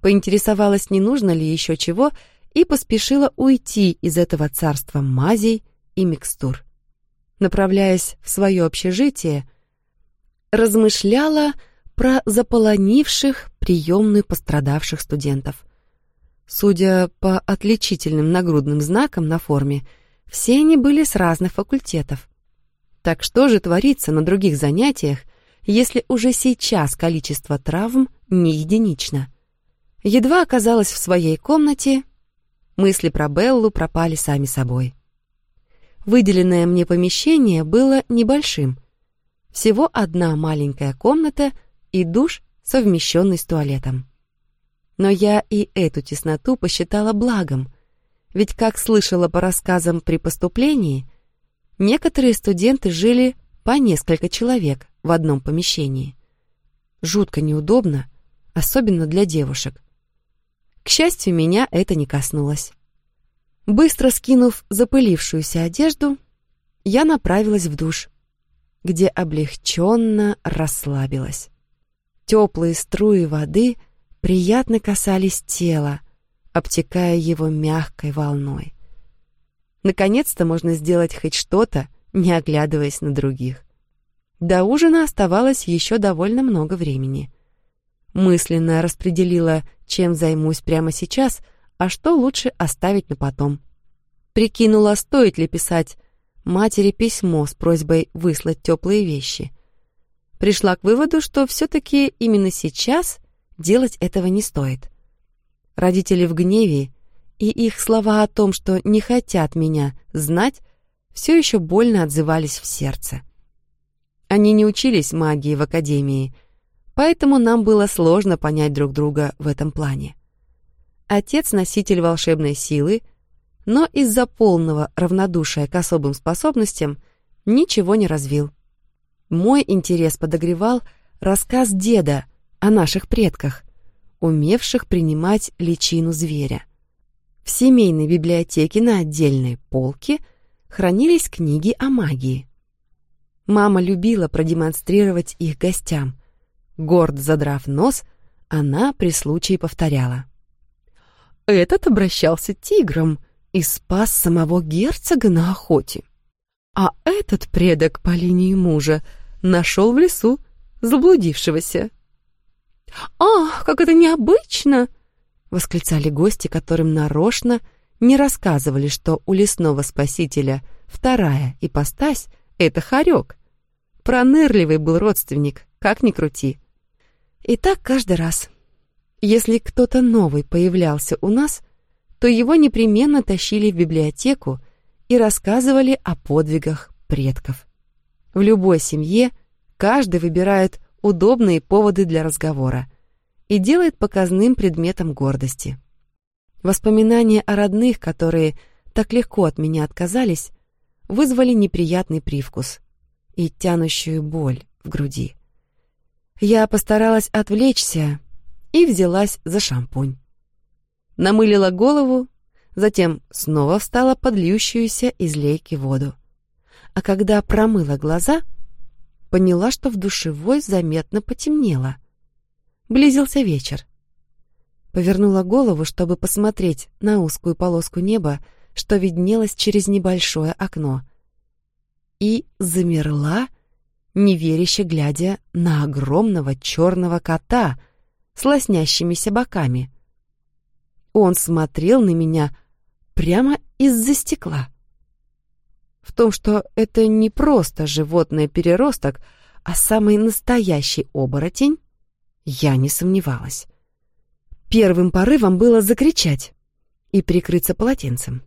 Поинтересовалась, не нужно ли еще чего, и поспешила уйти из этого царства мазей и микстур. Направляясь в свое общежитие, размышляла про заполонивших приемную пострадавших студентов. Судя по отличительным нагрудным знакам на форме, все они были с разных факультетов. Так что же творится на других занятиях, если уже сейчас количество травм не единично. Едва оказалась в своей комнате, мысли про Беллу пропали сами собой. Выделенное мне помещение было небольшим. Всего одна маленькая комната и душ, совмещенный с туалетом. Но я и эту тесноту посчитала благом, ведь, как слышала по рассказам при поступлении, некоторые студенты жили по несколько человек в одном помещении. Жутко неудобно, особенно для девушек. К счастью, меня это не коснулось. Быстро скинув запылившуюся одежду, я направилась в душ, где облегченно расслабилась. Теплые струи воды приятно касались тела, обтекая его мягкой волной. Наконец-то можно сделать хоть что-то, не оглядываясь на других. До ужина оставалось еще довольно много времени. Мысленно распределила, чем займусь прямо сейчас, а что лучше оставить на потом. Прикинула, стоит ли писать матери письмо с просьбой выслать теплые вещи. Пришла к выводу, что все-таки именно сейчас делать этого не стоит. Родители в гневе, и их слова о том, что не хотят меня знать, все еще больно отзывались в сердце. Они не учились магии в академии, поэтому нам было сложно понять друг друга в этом плане. Отец — носитель волшебной силы, но из-за полного равнодушия к особым способностям ничего не развил. Мой интерес подогревал рассказ деда о наших предках, умевших принимать личину зверя. В семейной библиотеке на отдельной полке хранились книги о магии. Мама любила продемонстрировать их гостям. Горд задрав нос, она при случае повторяла. Этот обращался тигром и спас самого герцога на охоте. А этот предок по линии мужа нашел в лесу заблудившегося. «Ах, как это необычно!» — восклицали гости, которым нарочно не рассказывали, что у лесного спасителя вторая ипостась — это хорек, Пронырливый был родственник, как ни крути. И так каждый раз. Если кто-то новый появлялся у нас, то его непременно тащили в библиотеку и рассказывали о подвигах предков. В любой семье каждый выбирает удобные поводы для разговора и делает показным предметом гордости. Воспоминания о родных, которые так легко от меня отказались, вызвали неприятный привкус и тянущую боль в груди. Я постаралась отвлечься и взялась за шампунь. Намылила голову, Затем снова встала под льющуюся из лейки воду. А когда промыла глаза, поняла, что в душевой заметно потемнело. Близился вечер. Повернула голову, чтобы посмотреть на узкую полоску неба, что виднелось через небольшое окно. И замерла, неверяще глядя на огромного черного кота с лоснящимися боками. Он смотрел на меня прямо из-за стекла. В том, что это не просто животное-переросток, а самый настоящий оборотень, я не сомневалась. Первым порывом было закричать и прикрыться полотенцем.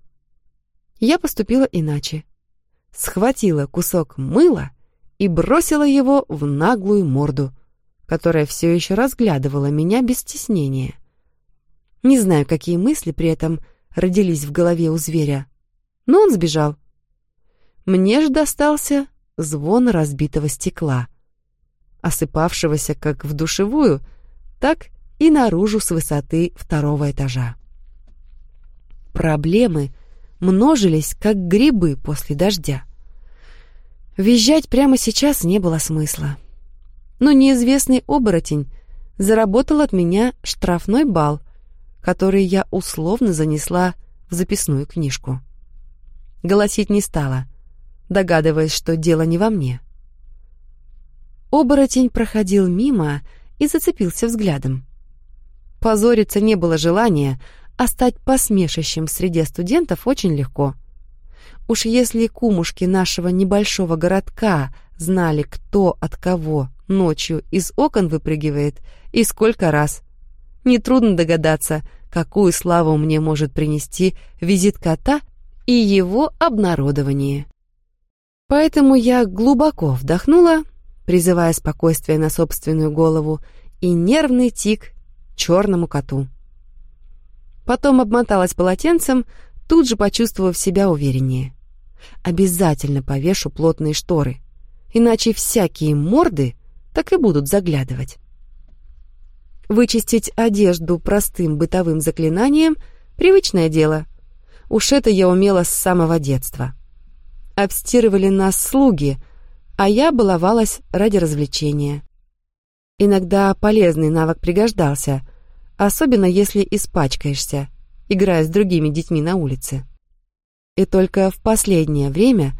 Я поступила иначе. Схватила кусок мыла и бросила его в наглую морду, которая все еще разглядывала меня без стеснения. Не знаю, какие мысли при этом родились в голове у зверя. Но он сбежал. Мне же достался звон разбитого стекла, осыпавшегося как в душевую, так и наружу с высоты второго этажа. Проблемы множились, как грибы после дождя. Визжать прямо сейчас не было смысла. Но неизвестный оборотень заработал от меня штрафной балл, который я условно занесла в записную книжку. Голосить не стала, догадываясь, что дело не во мне. Оборотень проходил мимо и зацепился взглядом. Позориться не было желания, а стать посмешищем среди студентов очень легко. Уж если кумушки нашего небольшого городка знали, кто от кого ночью из окон выпрыгивает и сколько раз, Нетрудно догадаться, какую славу мне может принести визит кота и его обнародование. Поэтому я глубоко вдохнула, призывая спокойствие на собственную голову и нервный тик черному коту. Потом обмоталась полотенцем, тут же почувствовав себя увереннее. Обязательно повешу плотные шторы, иначе всякие морды так и будут заглядывать. Вычистить одежду простым бытовым заклинанием — привычное дело. Уж это я умела с самого детства. Обстирывали нас слуги, а я баловалась ради развлечения. Иногда полезный навык пригождался, особенно если испачкаешься, играя с другими детьми на улице. И только в последнее время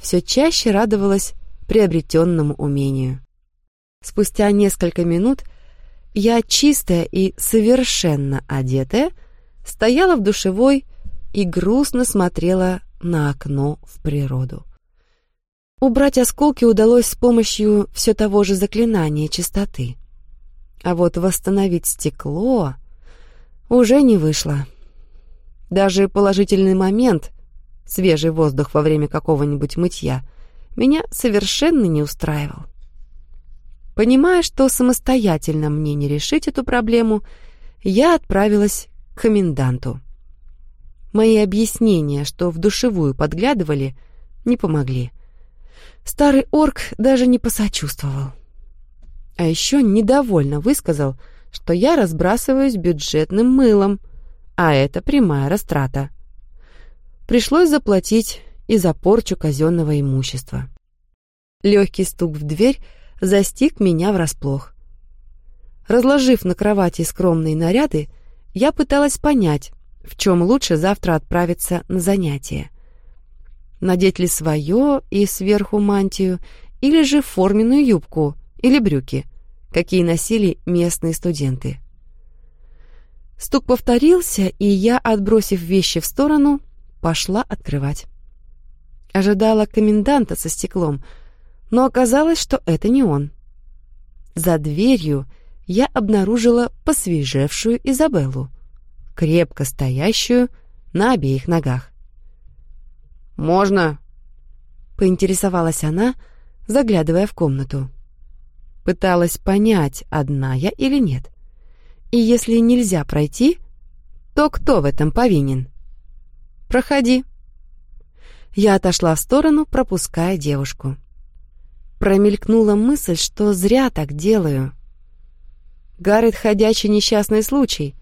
все чаще радовалась приобретенному умению. Спустя несколько минут я, чистая и совершенно одетая, стояла в душевой и грустно смотрела на окно в природу. Убрать осколки удалось с помощью все того же заклинания чистоты. А вот восстановить стекло уже не вышло. Даже положительный момент, свежий воздух во время какого-нибудь мытья, меня совершенно не устраивал. Понимая, что самостоятельно мне не решить эту проблему, я отправилась к коменданту. Мои объяснения, что в душевую подглядывали, не помогли. Старый орк даже не посочувствовал. А еще недовольно высказал, что я разбрасываюсь бюджетным мылом, а это прямая растрата. Пришлось заплатить и за порчу казенного имущества. Легкий стук в дверь застиг меня врасплох. Разложив на кровати скромные наряды, я пыталась понять, в чем лучше завтра отправиться на занятия. Надеть ли свое и сверху мантию, или же форменную юбку или брюки, какие носили местные студенты. Стук повторился, и я, отбросив вещи в сторону, пошла открывать. Ожидала коменданта со стеклом — но оказалось, что это не он. За дверью я обнаружила посвежевшую Изабеллу, крепко стоящую на обеих ногах. «Можно?» — поинтересовалась она, заглядывая в комнату. Пыталась понять, одна я или нет. И если нельзя пройти, то кто в этом повинен? «Проходи». Я отошла в сторону, пропуская девушку. Промелькнула мысль, что зря так делаю. Гаррет — ходячий несчастный случай.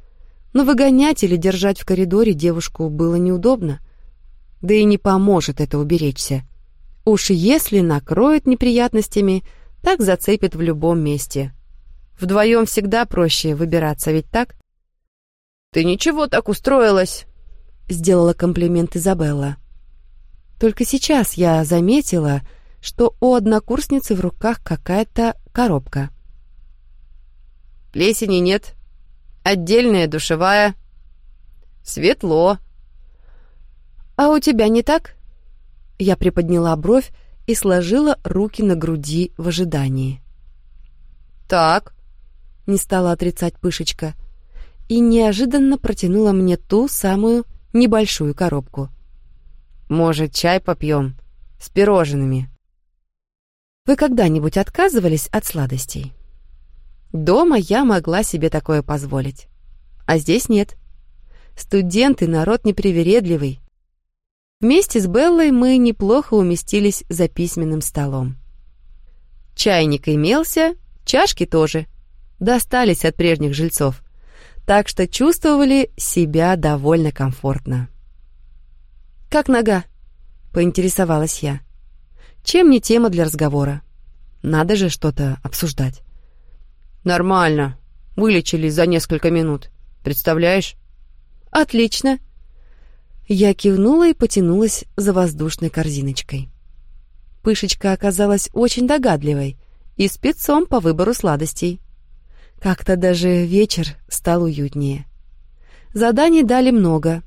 но выгонять или держать в коридоре девушку было неудобно. Да и не поможет это уберечься. Уж если накроет неприятностями, так зацепит в любом месте. Вдвоем всегда проще выбираться, ведь так?
«Ты ничего так устроилась», —
сделала комплимент Изабелла. Только сейчас я заметила, что у однокурсницы в руках какая-то коробка.
«Плесени нет. Отдельная душевая. Светло».
«А у тебя не так?» Я приподняла бровь и сложила руки на груди в ожидании.
«Так», —
не стала отрицать Пышечка, и неожиданно протянула мне ту самую небольшую коробку.
«Может, чай попьем? С пирожными?»
Вы когда-нибудь отказывались от сладостей? Дома я могла себе такое позволить. А здесь нет. Студенты — народ непривередливый. Вместе с Беллой мы неплохо уместились за письменным столом. Чайник имелся, чашки тоже. Достались от прежних жильцов. Так что чувствовали себя довольно комфортно. «Как нога?» — поинтересовалась я. «Чем не тема для разговора? Надо же что-то обсуждать».
«Нормально. Вылечились за несколько минут. Представляешь?»
«Отлично», я кивнула и потянулась за воздушной корзиночкой. Пышечка оказалась очень догадливой и спецом по выбору сладостей. Как-то даже вечер стал уютнее. Заданий дали много,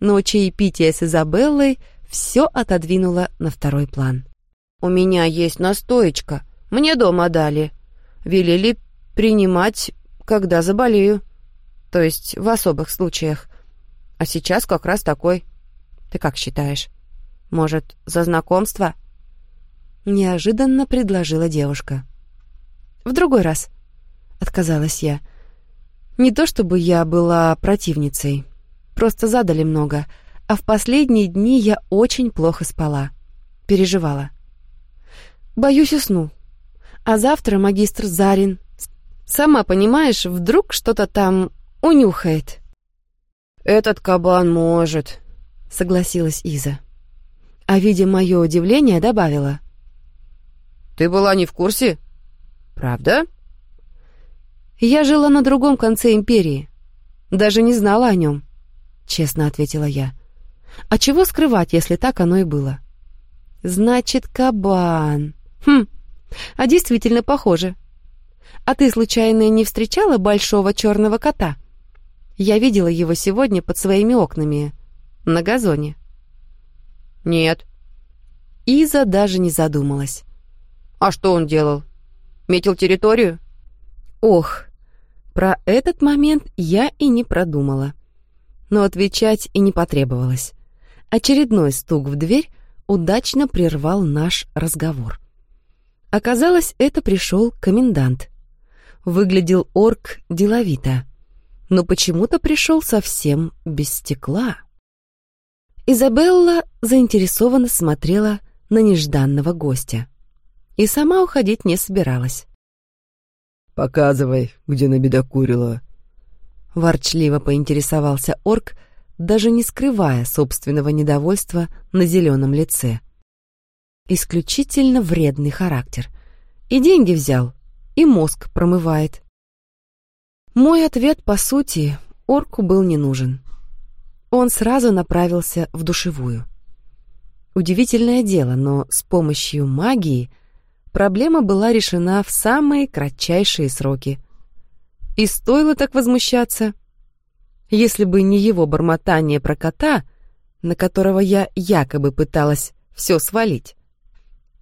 но чаепитие с Изабеллой все отодвинуло на второй план.
«У меня есть настоечка. Мне дома дали. Велели принимать, когда заболею. То есть в особых случаях. А сейчас как раз такой. Ты как считаешь? Может, за знакомство?»
Неожиданно предложила девушка. «В другой раз», — отказалась я. «Не то чтобы я была противницей. Просто задали много, а в последние дни я очень плохо спала. Переживала. Боюсь, усну. А завтра магистр Зарин. Сама понимаешь, вдруг что-то там унюхает».
«Этот кабан может», —
согласилась Иза. А, видя мое удивление, добавила.
«Ты была не в курсе? Правда?»
«Я жила на другом конце империи. Даже не знала о нем», — честно ответила я. «А чего скрывать, если так оно и было?» «Значит, кабан. Хм, а действительно похоже. А ты, случайно, не встречала большого черного кота?» Я видела его сегодня под своими окнами, на газоне.
Нет.
Иза даже не задумалась.
А что он делал? Метил территорию?
Ох, про этот момент я и не продумала. Но отвечать и не потребовалось. Очередной стук в дверь удачно прервал наш разговор. Оказалось, это пришел комендант. Выглядел орк деловито но почему-то пришел совсем без стекла. Изабелла заинтересованно смотрела на нежданного гостя и сама уходить не собиралась.
«Показывай, где набедокурила», —
ворчливо поинтересовался орк, даже не скрывая собственного недовольства на зеленом лице. Исключительно вредный характер. И деньги взял, и мозг промывает. Мой ответ, по сути, орку был не нужен. Он сразу направился в душевую. Удивительное дело, но с помощью магии проблема была решена в самые кратчайшие сроки. И стоило так возмущаться. Если бы не его бормотание про кота, на которого я якобы пыталась все свалить.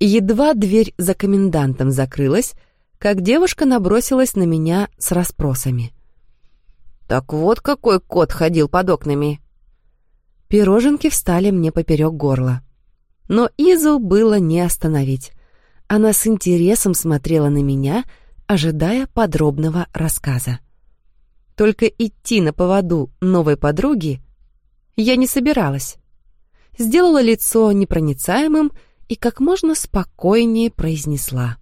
Едва дверь за комендантом закрылась, как девушка набросилась на меня с расспросами.
«Так вот какой кот ходил под окнами!»
Пироженки встали мне поперек горла. Но Изу было не остановить. Она с интересом смотрела на меня, ожидая подробного рассказа. Только идти на поводу новой подруги я не собиралась. Сделала лицо непроницаемым и как можно спокойнее произнесла.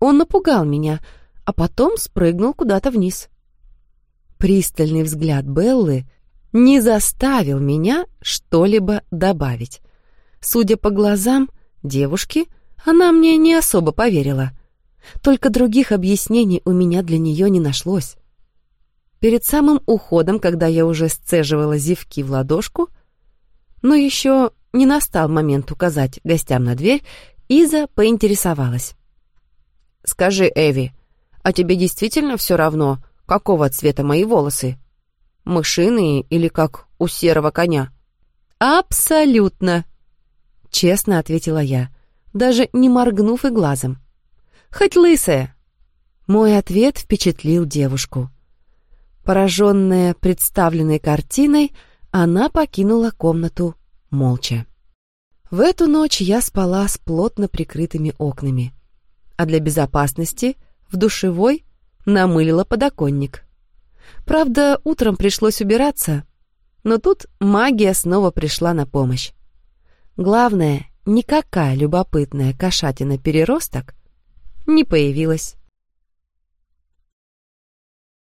Он напугал меня, а потом спрыгнул куда-то вниз.
пристальный взгляд Беллы не заставил меня что-либо добавить. Судя по глазам девушки, она мне не особо поверила. Только других объяснений у меня для нее не нашлось. Перед самым уходом, когда я уже сцеживала зевки в ладошку, но еще не настал момент указать гостям на дверь, Иза поинтересовалась. «Скажи, Эви, а тебе действительно все равно, какого цвета мои волосы? Мышиные или как у серого коня?»
«Абсолютно!» — честно ответила я, даже не моргнув и глазом. «Хоть лысая!» Мой ответ впечатлил девушку. Пораженная представленной картиной, она покинула комнату молча. В эту ночь я спала с плотно прикрытыми окнами, а для безопасности в душевой намылила подоконник. Правда, утром пришлось убираться, но тут магия снова пришла на помощь. Главное, никакая любопытная кошатина-переросток не появилась.